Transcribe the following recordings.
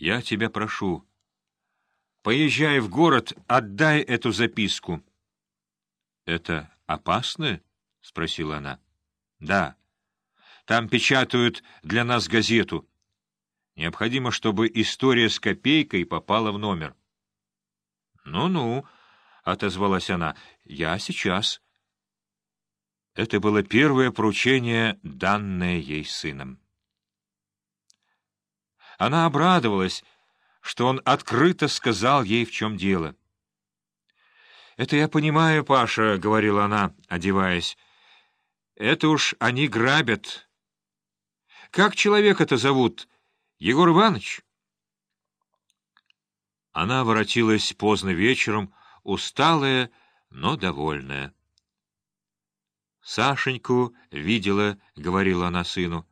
Я тебя прошу, поезжай в город, отдай эту записку. — Это опасно? — спросила она. — Да. Там печатают для нас газету. Необходимо, чтобы история с копейкой попала в номер. «Ну — Ну-ну, — отозвалась она, — я сейчас. Это было первое поручение, данное ей сыном. Она обрадовалась, что он открыто сказал ей, в чем дело. «Это я понимаю, Паша», — говорила она, одеваясь. «Это уж они грабят. Как человек это зовут? Егор Иванович?» Она воротилась поздно вечером, усталая, но довольная. «Сашеньку видела», — говорила она сыну.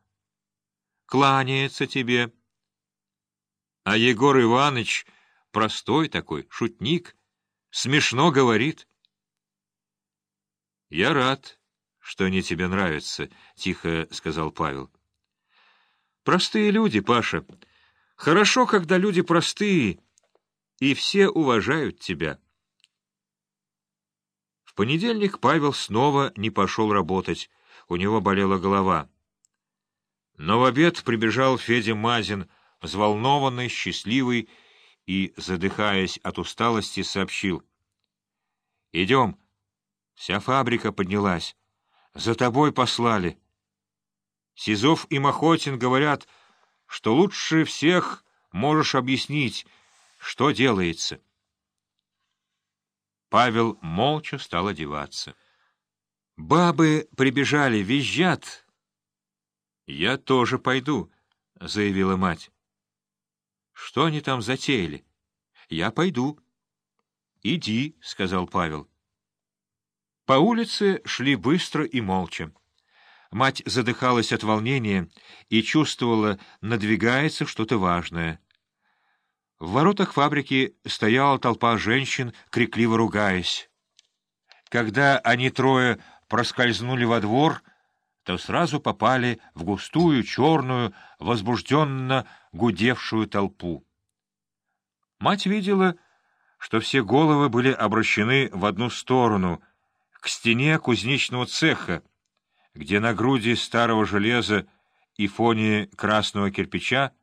«Кланяется тебе». А Егор Иванович простой такой, шутник, смешно говорит. — Я рад, что они тебе нравятся, — тихо сказал Павел. — Простые люди, Паша. Хорошо, когда люди простые, и все уважают тебя. В понедельник Павел снова не пошел работать, у него болела голова. Но в обед прибежал Федя Мазин — взволнованный, счастливый и, задыхаясь от усталости, сообщил. — Идем. Вся фабрика поднялась. За тобой послали. Сизов и Махотин говорят, что лучше всех можешь объяснить, что делается. Павел молча стал одеваться. Бабы прибежали, визжат. — Я тоже пойду, — заявила мать. Что они там затеяли? Я пойду. Иди, — сказал Павел. По улице шли быстро и молча. Мать задыхалась от волнения и чувствовала, надвигается что-то важное. В воротах фабрики стояла толпа женщин, крикливо ругаясь. Когда они трое проскользнули во двор, то сразу попали в густую, черную, возбужденно гудевшую толпу. Мать видела, что все головы были обращены в одну сторону, к стене кузнечного цеха, где на груди старого железа и фоне красного кирпича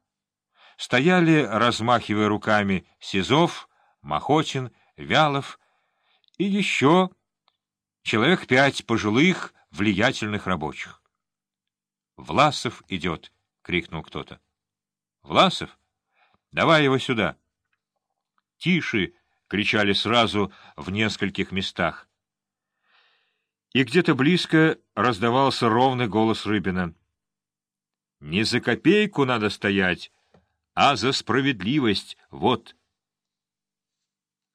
стояли, размахивая руками, Сизов, Махотин, Вялов и еще человек пять пожилых, влиятельных рабочих. «Власов идет!» — крикнул кто-то. «Власов? Давай его сюда!» «Тише!» — кричали сразу в нескольких местах. И где-то близко раздавался ровный голос Рыбина. «Не за копейку надо стоять, а за справедливость, вот!»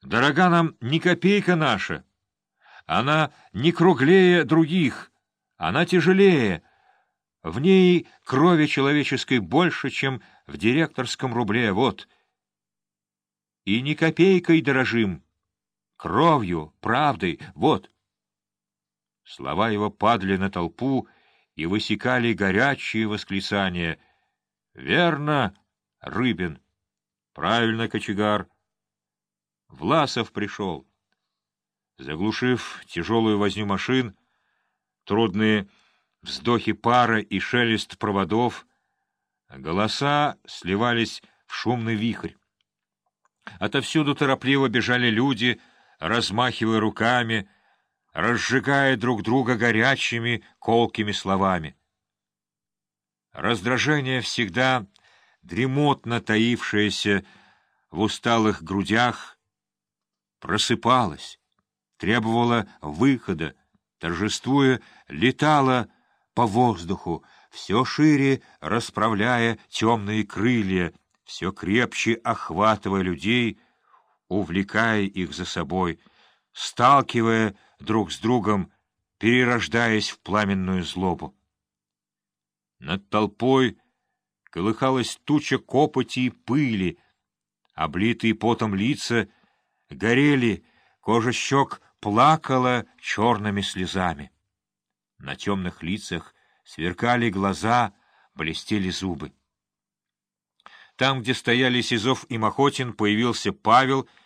«Дорога нам не копейка наша!» Она не круглее других, она тяжелее. В ней крови человеческой больше, чем в директорском рубле, вот. И не копейкой дорожим, кровью, правдой, вот. Слова его падали на толпу и высекали горячие восклицания. «Верно, Рыбин! Правильно, кочегар! Власов пришел!» Заглушив тяжелую возню машин, трудные вздохи пара и шелест проводов, голоса сливались в шумный вихрь. Отовсюду торопливо бежали люди, размахивая руками, разжигая друг друга горячими, колкими словами. Раздражение всегда дремотно таившееся в усталых грудях просыпалось требовала выхода, торжествуя, летала по воздуху, все шире расправляя темные крылья, все крепче охватывая людей, увлекая их за собой, сталкивая друг с другом, перерождаясь в пламенную злобу. Над толпой колыхалась туча копоти и пыли, облитые потом лица горели, кожа щек плакала черными слезами. На темных лицах сверкали глаза, блестели зубы. Там, где стояли Сизов и Махотин, появился Павел —